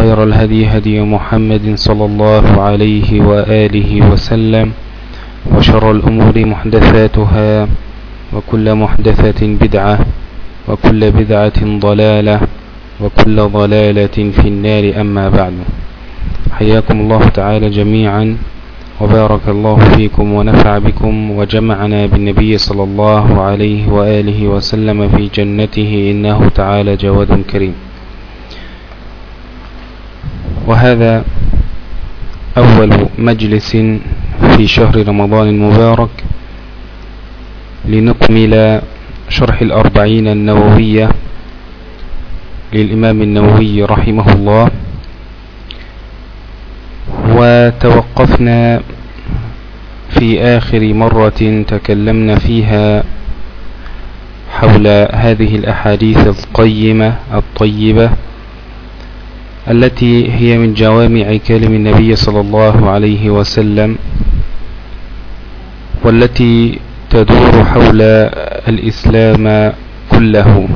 وخير الهدي هدي محمد صلى الله عليه وآله وسلم وشر الأمور محدثاتها وكل محدثة بدعة وكل بدعة ضلالة وكل ضلالة في النار أما بعد. حياكم الله تعالى جميعا وبارك الله فيكم ونفع بكم وجمعنا بالنبي صلى الله عليه وآله وسلم في جنته إنه تعالى جواد كريم. وهذا أول مجلس في شهر رمضان المبارك لنكمل شرح الأربعين النووية للإمام النووي رحمه الله. وتوقفنا في آخر مرة تكلمنا فيها حول هذه الأحاديث القيمة الطيبة التي هي من جوامع كلم النبي صلى الله عليه وسلم والتي تدور حول الإسلام كله.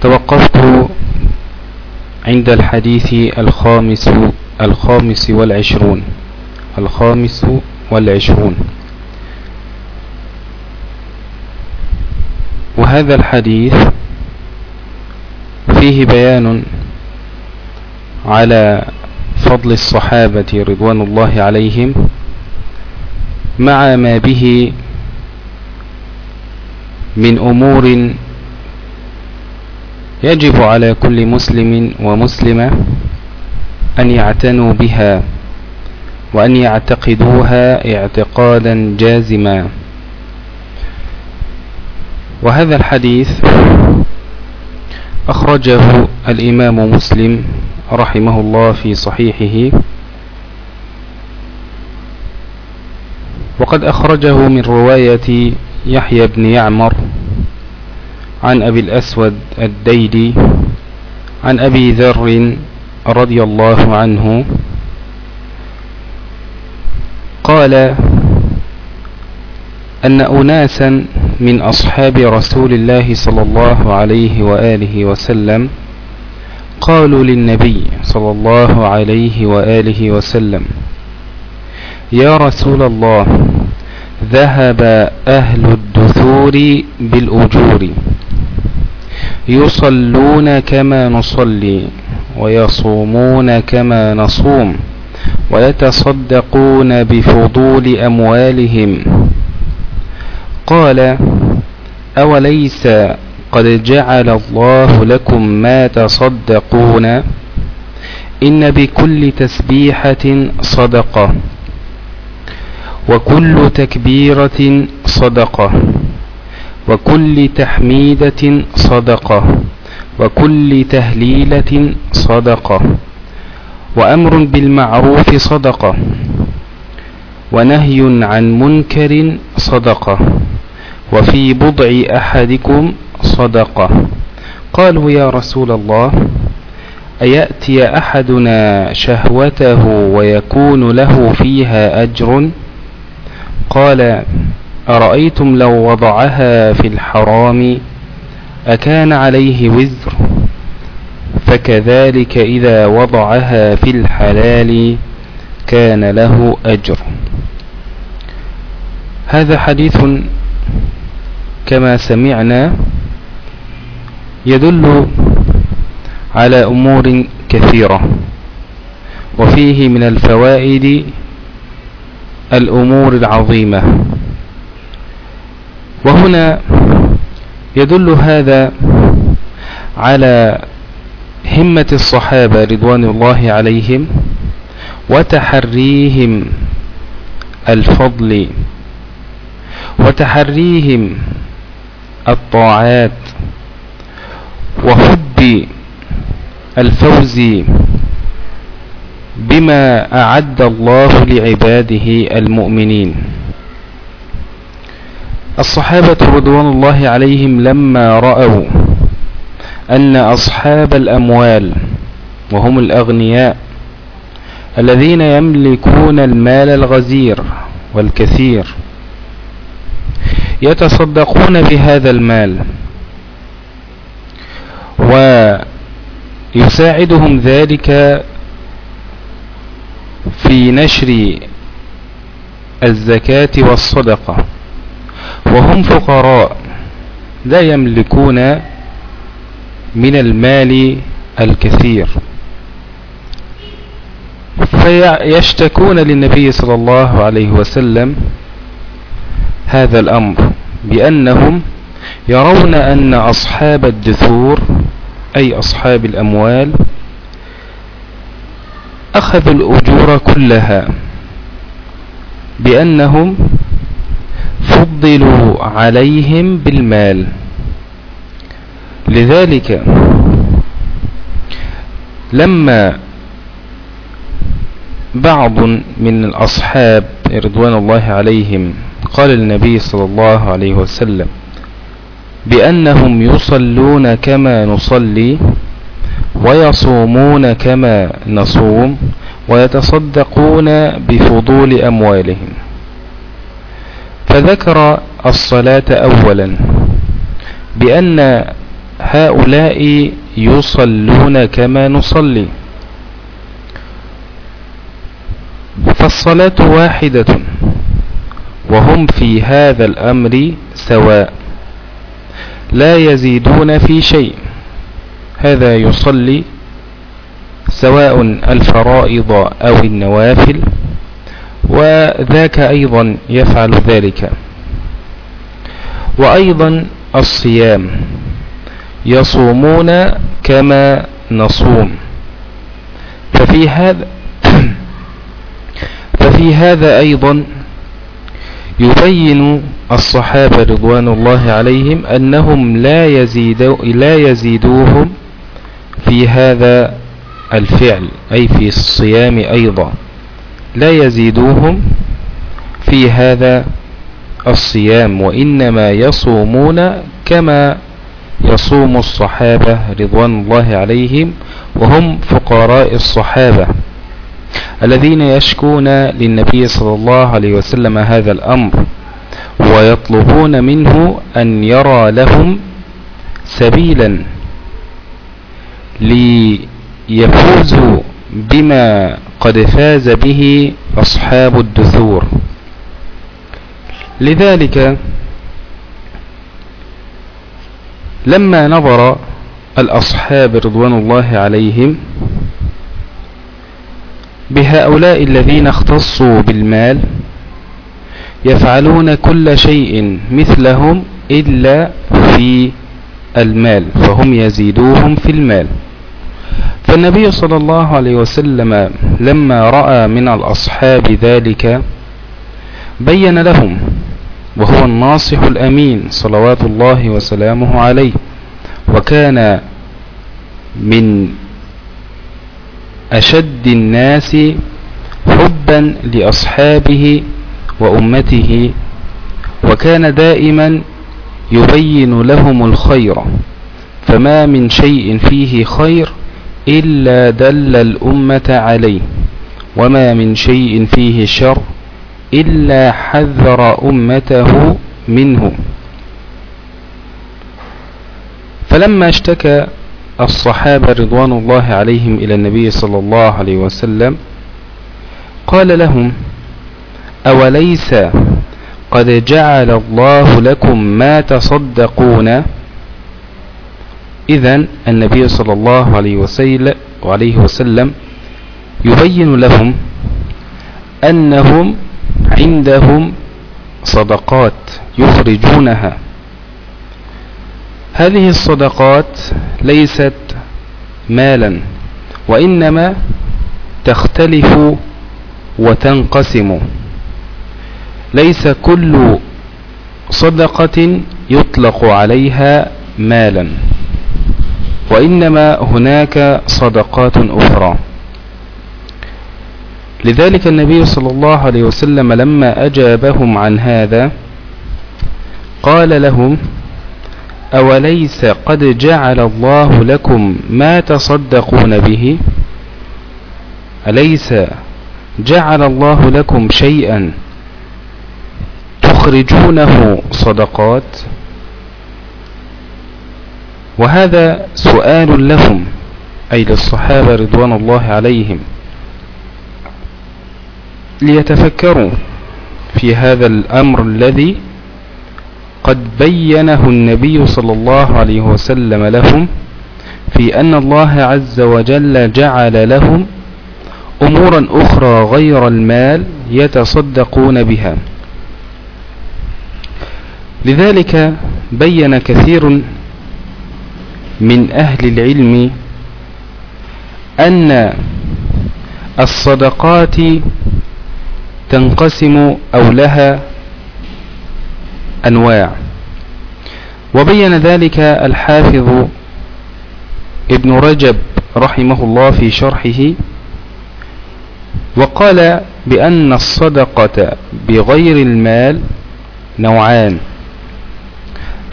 توقفت عند الحديث الخامس الخامس والعشرون الخامس والعشرون. وهذا الحديث فيه بيان على فضل الصحابة رضوان الله عليهم مع ما به من أمور يجب على كل مسلم ومسلمة أن يعتنوا بها وأن يعتقدوها اعتقادا جازما. وهذا الحديث أخرجه الإمام مسلم رحمه الله في صحيحه. وقد أخرجه من رواية يحيى بن يعمر عن أبي الأسود الديلي عن أبي ذر رضي الله عنه. قال أن أناسا من أصحاب رسول الله صلى الله عليه وآله وسلم قالوا للنبي صلى الله عليه وآله وسلم يا رسول الله ذهب أهل الدثور بالأجور يصلون كما نصلي ويصومون كما نصوم ويتصدقون بفضول أموالهم قال أوليس قد جعل الله لكم ما تصدقون؟ إن بكل تسبيحة صدقة وكل تكبيرة صدقة وكل تحميدة صدقة وكل تهليلة صدقة وأمر بالمعروف صدقة ونهي عن منكر صدقة. وفي بضع أحدكم صدقة. قالوا يا رسول الله أيأتي أحدنا شهوته ويكون له فيها أجر؟ قال أرأيتم لو وضعها في الحرام أكان عليه وزر؟ فكذلك إذا وضعها في الحلال كان له أجر. هذا حديث كما سمعنا يدل على أمور كثيرة وفيه من الفوائد الأمور العظيمة. وهنا يدل هذا على همة الصحابة رضوان الله عليهم وتحريهم الفضل وتحريهم الطاعات وحب الفوز بما أعد الله لعباده المؤمنين. الصحابة رضوان الله عليهم لما رأوا أن أصحاب الأموال وهم الأغنياء الذين يملكون المال الغزير والكثير يتصدقون بهذا المال. ويساعدهم ذلك في نشر الزكاة والصدقة. وهم فقراء لا يملكون من المال الكثير. فيشتكون للنبي صلى الله عليه وسلم هذا الأمر بأنهم يرون أن أصحاب الدثور أي أصحاب الأموال أخذوا الأجور كلها بأنهم فضلوا عليهم بالمال. لذلك لما بعض من الأصحاب رضوان الله عليهم قال النبي صلى الله عليه وسلم بأنهم يصلون كما نصلي ويصومون كما نصوم ويتصدقون بفضول أموالهم. فذكر الصلاة أولا بأن هؤلاء يصلون كما نصلي. فالصلاة واحدة. وهم في هذا الأمر سواء لا يزيدون في شيء. هذا يصلي سواء الفرائض أو النوافل وذاك أيضا يفعل ذلك. وأيضا الصيام يصومون كما نصوم. ففي هذا ففي هذا أيضا يبين الصحابة رضوان الله عليهم أنهم لا, يزيد لا يزيدوهم في هذا الفعل أي في الصيام أيضا. لا يزيدوهم في هذا الصيام وإنما يصومون كما يصوم الصحابة رضوان الله عليهم وهم فقراء الصحابة. الذين يشكون للنبي صلى الله عليه وسلم هذا الأمر ويطلبون منه أن يرى لهم سبيلا ليفوزوا بما قد فاز به أصحاب الدثور. لذلك لما نظر الأصحاب رضوان الله عليهم بهؤلاء الذين اختصوا بالمال يفعلون كل شيء مثلهم إلا في المال فهم يزيدوهم في المال. فالنبي صلى الله عليه وسلم لما رأى من الأصحاب ذلك بين لهم وهو الناصح الأمين صلوات الله وسلامه عليه وكان من أشد الناس حبا لأصحابه وأمته وكان دائما يبين لهم الخير فما من شيء فيه خير إلا دل الأمة عليه وما من شيء فيه شر إلا حذر أمته منه. فلما اشتكى الصحابة رضوان الله عليهم إلى النبي صلى الله عليه وسلم قال لهم أوليس قد جعل الله لكم ما تصدقون؟ إذا النبي صلى الله عليه وسلم, يبين لهم أنهم عندهم صدقات يخرجونها. هذه الصدقات ليست مالا وإنما تختلف وتنقسم. ليس كل صدقة يطلق عليها مالا وإنما هناك صدقات أخرى. لذلك النبي صلى الله عليه وسلم لما أجابهم عن هذا قال لهم أوليس قد جعل الله لكم ما تصدقون به؟ أليس جعل الله لكم شيئا تخرجونه صدقات؟ وهذا سؤال لهم أي للصحابة رضوان الله عليهم. ليتفكروا في هذا الأمر الذي قد بينه النبي صلى الله عليه وسلم لهم في أن الله عز وجل جعل لهم أمورا أخرى غير المال يتصدقون بها. لذلك بين كثير من أهل العلم أن الصدقات تنقسم أو لها أنواع. وبين ذلك الحافظ ابن رجب رحمه الله في شرحه وقال بأن الصدقة بغير المال نوعان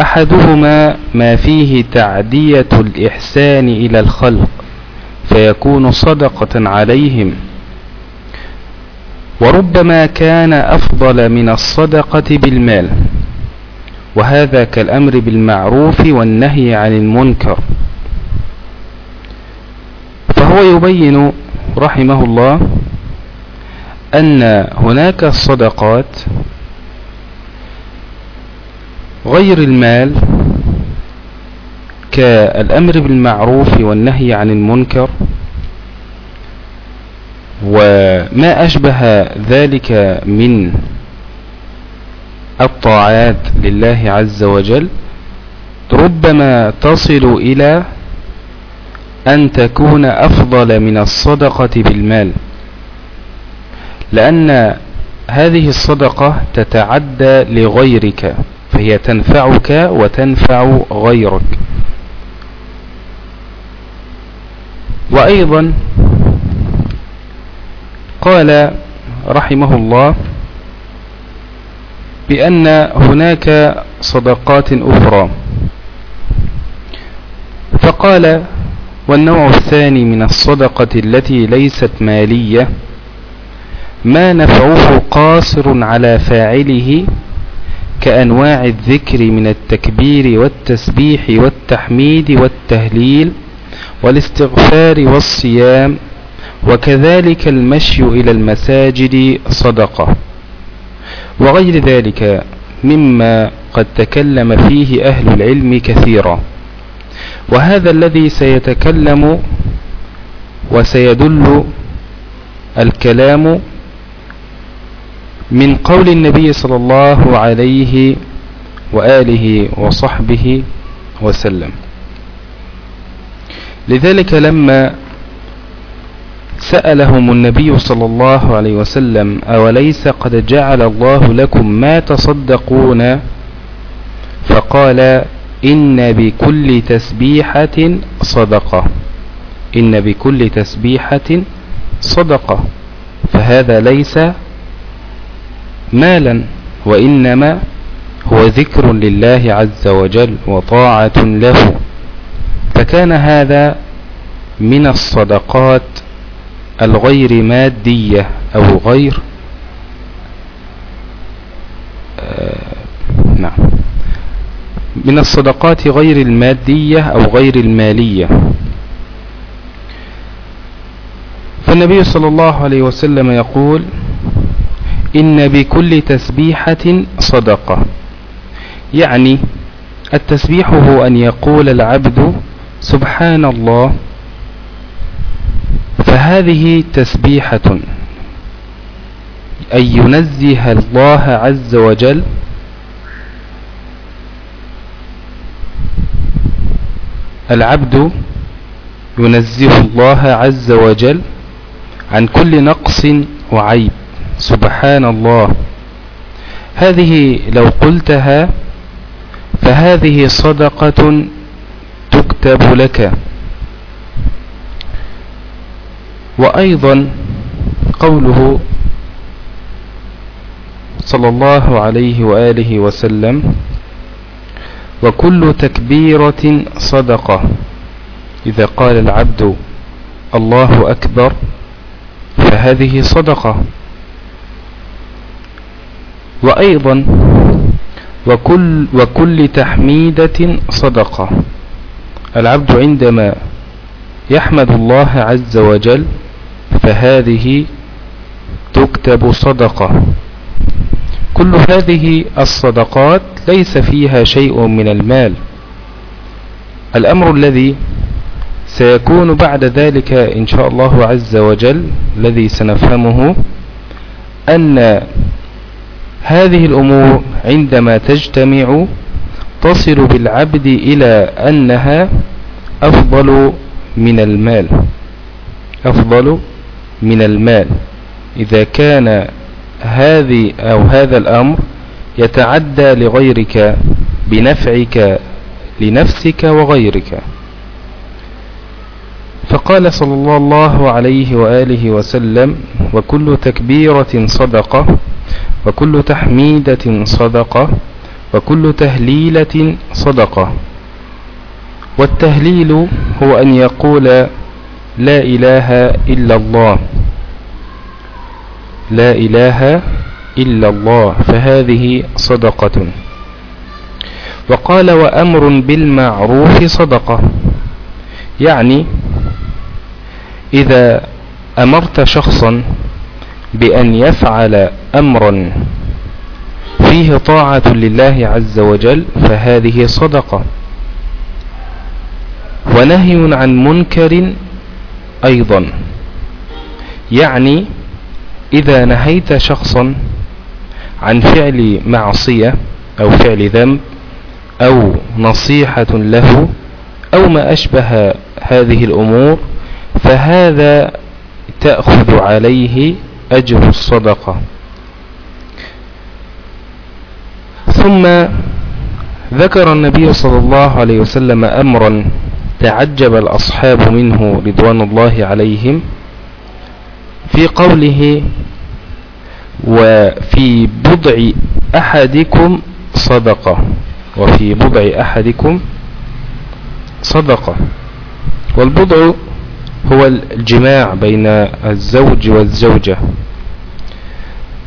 أحدهما ما فيه تعدية الإحسان إلى الخلق فيكون صدقة عليهم وربما كان أفضل من الصدقة بالمال. وهذا كالأمر بالمعروف والنهي عن المنكر. فهو يبين رحمه الله أن هناك الصدقات غير المال كالأمر بالمعروف والنهي عن المنكر وما أشبه ذلك من الطاعات لله عز وجل ربما تصل إلى أن تكون أفضل من الصدقة بالمال. لأن هذه الصدقة تتعدى لغيرك فهي تنفعك وتنفع غيرك. وأيضا قال رحمه الله بأن هناك صدقات أخرى. فقال والنوع الثاني من الصدقة التي ليست مالية ما نفعه قاصر على فاعله كأنواع الذكر من التكبير والتسبيح والتحميد والتهليل والاستغفار والصيام وكذلك المشي إلى المساجد صدقة. وغير ذلك مما قد تكلم فيه أهل العلم كثيرا. وهذا الذي سيتكلم وسيدل الكلام من قول النبي صلى الله عليه وآله وصحبه وسلم. لذلك لما سألهم النبي صلى الله عليه وسلم أوليس قد جعل الله لكم ما تصدقون؟ فقال إن بكل تسبيحة صدقة. إن بكل تسبيحة صدقة. فهذا ليس مالا وإنما هو ذكر لله عز وجل وطاعة له. فكان هذا من الصدقات الغير مادية أو غير آه، نعم. من الصدقات غير المادية أو غير المالية. فالنبي صلى الله عليه وسلم يقول إن بكل تسبيحة صدقة. يعني التسبيح هو أن يقول العبد سبحان الله فهذه تسبيحة أن ينزه الله عز وجل العبد ينزه الله عز وجل عن كل نقص وعيب. سبحان الله. هذه لو قلتها فهذه صدقة تكتب لك. وأيضا قوله صلى الله عليه وآله وسلم وكل تكبيرة صدقة. إذا قال العبد الله أكبر فهذه صدقة. وأيضا وكل, وكل تحميدة صدقة. العبد عندما يحمد الله عز وجل فهذه تكتب صدقة. كل هذه الصدقات ليس فيها شيء من المال. الأمر الذي سيكون بعد ذلك إن شاء الله عز وجل الذي سنفهمه أن هذه الأمور عندما تجتمع تصل بالعبد إلى أنها أفضل من المال. أفضل من المال. إذا كان هذه أو هذا الأمر يتعدى لغيرك بنفعك لنفسك وغيرك. فقال صلى الله عليه وآله وسلم وكل تكبيرة صدقة وكل تحميدة صدقة وكل تهليلة صدقة. والتهليل هو أن يقول لا إله إلا الله. لا إله إلا الله. فهذه صدقة. وقال وأمر بالمعروف صدقة. يعني إذا أمرت شخصا بأن يفعل أمرا فيه طاعة لله عز وجل فهذه صدقة. ونهي عن منكر أيضا. يعني إذا نهيت شخصا عن فعل معصية أو فعل ذنب أو نصيحة له أو ما أشبه هذه الأمور فهذا تأخذ عليه أجر الصدقة. ثم ذكر النبي صلى الله عليه وسلم أمرا تعجب الأصحاب منه رضوان الله عليهم في قوله وفي بضع أحدكم صدقة. وفي بضع أحدكم صدقة. والبضع هو الجماع بين الزوج والزوجة.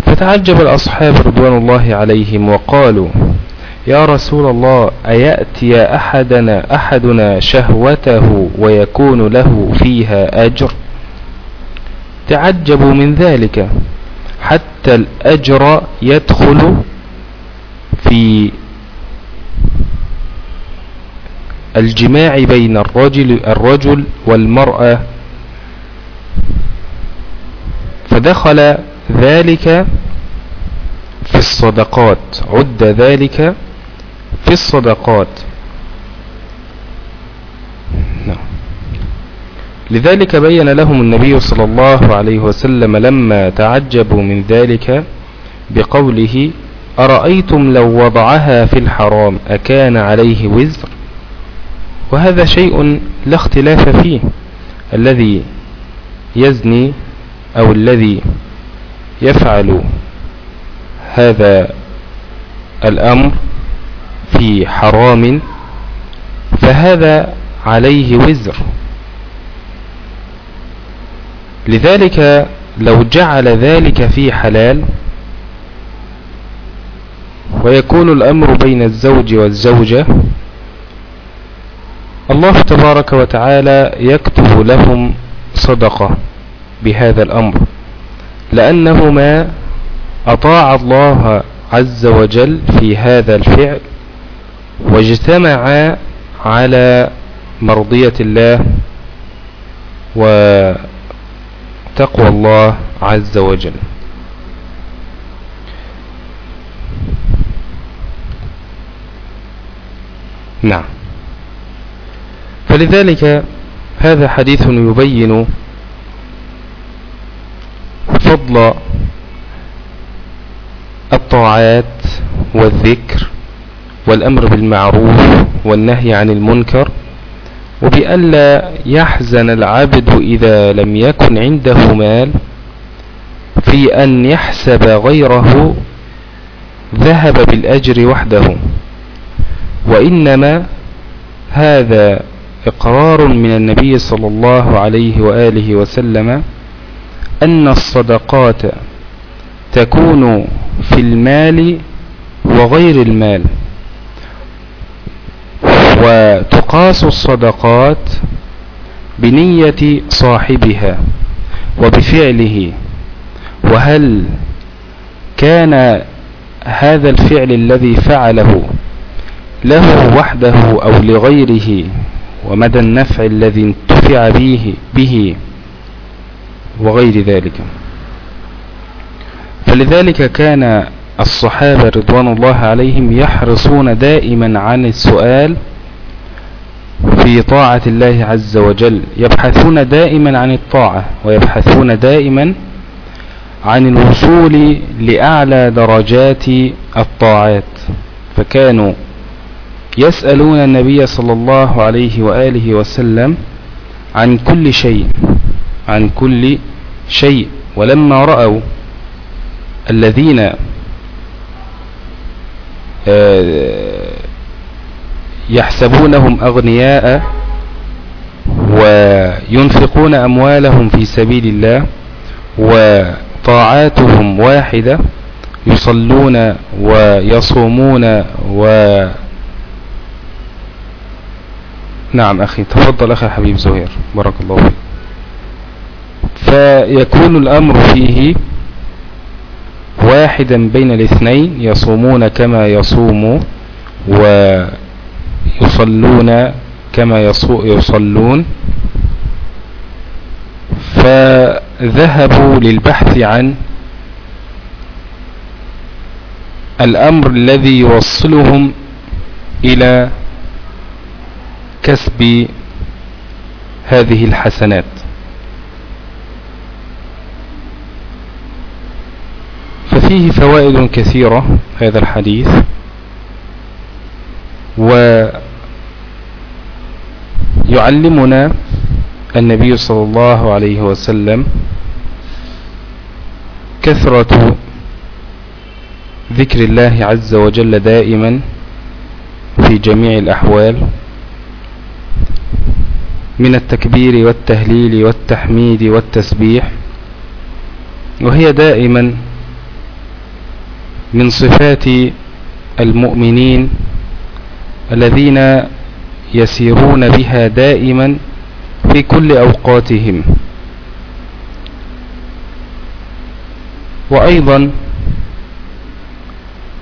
فتعجب الأصحاب رضوان الله عليهم وقالوا يا رسول الله أيأتي أحدنا أحدنا شهوته ويكون له فيها أجر؟ تعجبوا من ذلك. حتى الأجر يدخل في الجماع بين الرجل, الرجل والمرأة. فدخل ذلك في الصدقات. عد ذلك. في الصدقات. نعم. لذلك بين لهم النبي صلى الله عليه وسلم لما تعجبوا من ذلك بقوله أرأيتم لو وضعها في الحرام أكان عليه وزر؟ وهذا شيء لا اختلاف فيه. الذي يزني أو الذي يفعل هذا الأمر في حرام فهذا عليه وزر. لذلك لو جعل ذلك في حلال ويكون الأمر بين الزوج والزوجة الله تبارك وتعالى يكتب لهم صدقة بهذا الأمر. لأنهما أطاع الله عز وجل في هذا الفعل. واجتمعا على مرضية الله وتقوى الله عز وجل. نعم. فلذلك هذا حديث يبين فضل الطاعات والذكر والأمر بالمعروف والنهي عن المنكر وبأن لا يحزن العبد إذا لم يكن عنده مال في أن يحسب غيره ذهب بالأجر وحده. وإنما هذا إقرار من النبي صلى الله عليه وآله وسلم أن الصدقات تكون في المال وغير المال. وتقاس الصدقات بنية صاحبها وبفعله. وهل كان هذا الفعل الذي فعله له وحده أو لغيره؟ ومدى النفع الذي انتفع به, به وغير ذلك. فلذلك كان الصحابة رضوان الله عليهم يحرصون دائما عن السؤال في طاعة الله عز وجل. يبحثون دائما عن الطاعة ويبحثون دائما عن الوصول لأعلى درجات الطاعات. فكانوا يسألون النبي صلى الله عليه وآله وسلم عن كل شيء عن كل شيء. ولما رأوا الذين آه، يحسبونهم أغنياء وينفقون أموالهم في سبيل الله وطاعاتهم واحدة يصلون ويصومون و نعم أخي تفضل أخي حبيب زهير بارك الله فيك. فيكون الأمر فيه واحدا بين الاثنين يصومون كما يصوم ويصلون كما يصلون. فذهبوا للبحث عن الأمر الذي يوصلهم إلى كسب هذه الحسنات. ففيه فوائد كثيرة هذا الحديث ويعلمنا النبي صلى الله عليه وسلم كثرة ذكر الله عز وجل دائما في جميع الأحوال من التكبير والتهليل والتحميد والتسبيح وهي دائما من صفات المؤمنين الذين يسيرون بها دائما في كل أوقاتهم. وأيضا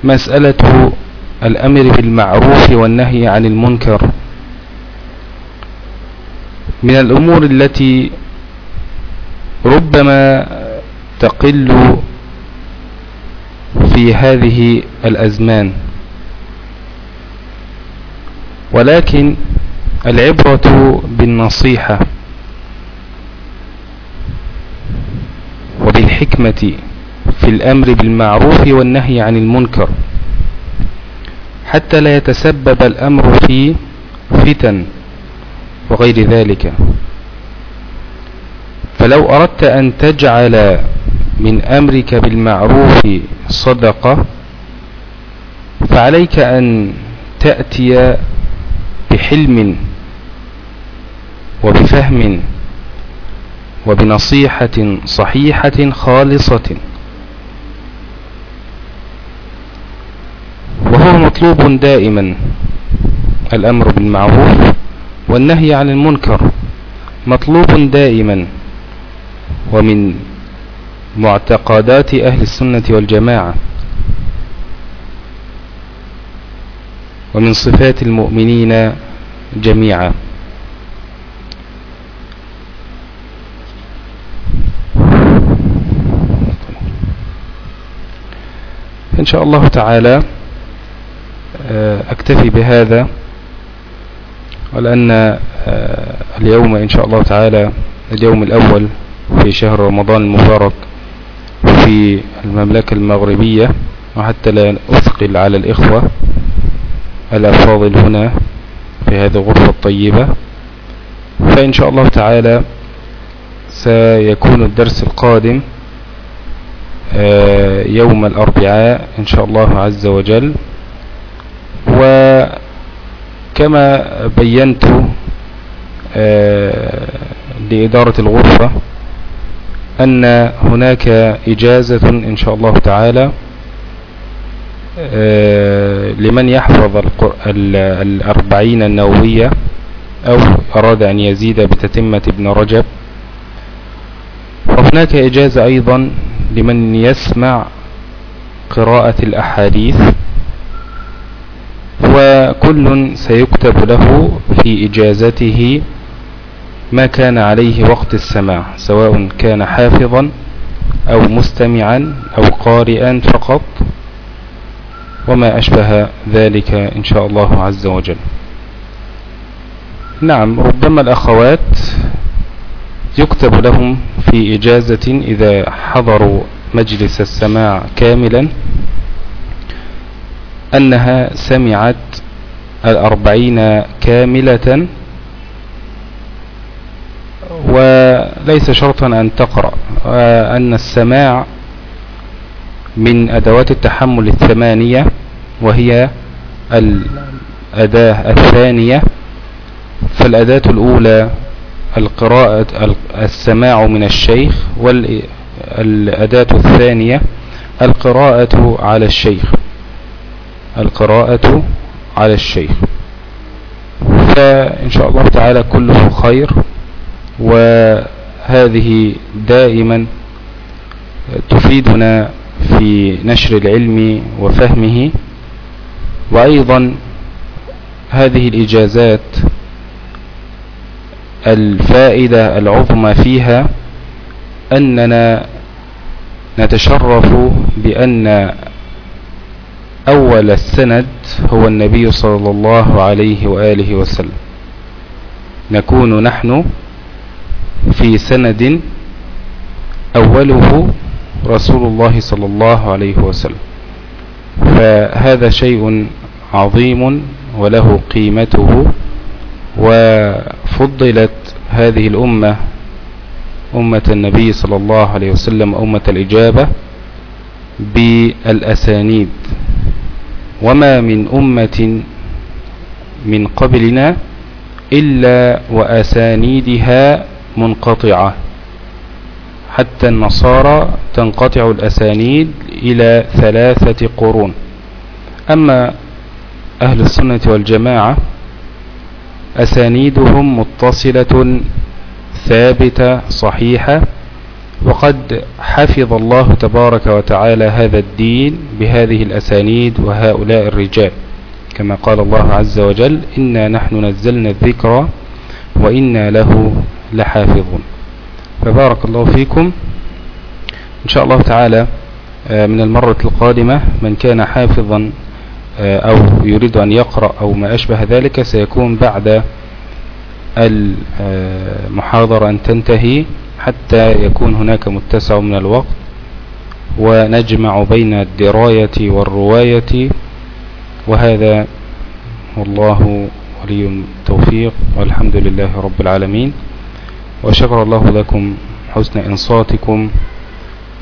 مسألة الأمر بالمعروف والنهي عن المنكر. من الأمور التي ربما تقل في هذه الأزمان. ولكن العبرة بالنصيحة وبالحكمة في الأمر بالمعروف والنهي عن المنكر حتى لا يتسبب الأمر في فتن وغير ذلك. فلو أردت أن تجعل من أمرك بالمعروف صدقة فعليك أن تأتي بحلم وبفهم وبنصيحة صحيحة خالصة. وهو مطلوب دائما الأمر بالمعروف والنهي عن المنكر. مطلوب دائما ومن معتقدات أهل السنة والجماعة. ومن صفات المؤمنين جميعا. إن شاء الله تعالى آه، أكتفي بهذا ولأن آه، اليوم إن شاء الله تعالى اليوم الأول في شهر رمضان المبارك في المملكة المغربية وحتى لا أثقل على الإخوة الأفاضل هنا في هذه الغرفة الطيبة. فإن شاء الله تعالى سيكون الدرس القادم آه، يوم الأربعاء إن شاء الله عز وجل. وكما بينت آه، لإدارة الغرفة أن هناك إجازة إن شاء الله تعالى. لمن يحفظ الأربعين النووية أو أراد أن يزيد بتتمة ابن رجب. وهناك إجازة أيضا لمن يسمع قراءة الأحاديث وكل سيكتب له في إجازته ما كان عليه وقت السماع سواء كان حافظا أو مستمعا أو قارئا فقط. وما أشبه ذلك إن شاء الله عز وجل. نعم ربما الأخوات يكتب لهم في إجازة إذا حضروا مجلس السماع كاملا أنها سمعت الأربعين كاملة وليس شرطا أن تقرأ أن السماع من أدوات التحمل الثمانية وهي الأداة الثانية. فالأداة الأولى القراءة السماع من الشيخ والأداة الثانية القراءة على الشيخ. القراءة على الشيخ. فإن شاء الله تعالى كله خير وهذه دائما تفيدنا في نشر العلم وفهمه. وأيضا هذه الإجازات الفائدة العظمى فيها أننا نتشرف بأن أول السند هو النبي صلى الله عليه وآله وسلم. نكون نحن في سند أوله رسول الله صلى الله عليه وسلم. فهذا شيء عظيم وله قيمته وفضلت هذه الأمة أمة النبي صلى الله عليه وسلم أمة الإجابة بالأسانيد. وما من أمة من قبلنا إلا وأسانيدها منقطعة. حتى النصارى تنقطع الأسانيد إلى ثلاثة قرون. أما أهل السنة والجماعة أسانيدهم متصلة ثابتة صحيحة وقد حفظ الله تبارك وتعالى هذا الدين بهذه الأسانيد وهؤلاء الرجال. كما قال الله عز وجل إنا نحن نزلنا الذكر وإنا له لحافظون. فبارك الله فيكم. إن شاء الله تعالى آه، من المرة القادمة من كان حافظا آه، أو يريد أن يقرأ أو ما أشبه ذلك سيكون بعد المحاضرة أن تنتهي حتى يكون هناك متسع من الوقت ونجمع بين الدراية والرواية. وهذا والله ولي التوفيق والحمد لله رب العالمين. وشكر الله لكم حسن إنصاتكم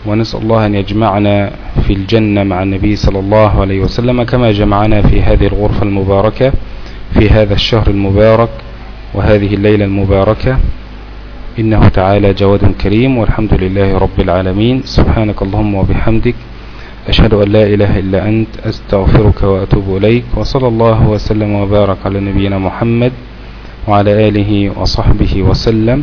ونسأل الله أن يجمعنا في الجنة مع النبي صلى الله عليه وسلم كما جمعنا في هذه الغرفة المباركة في هذا الشهر المبارك وهذه الليلة المباركة. إنه تعالى جواد كريم والحمد لله رب العالمين. سبحانك اللهم وبحمدك أشهد أن لا إله إلا أنت أستغفرك وأتوب إليك وصلى الله وسلم وبارك على نبينا محمد وعلى آله وصحبه وسلم.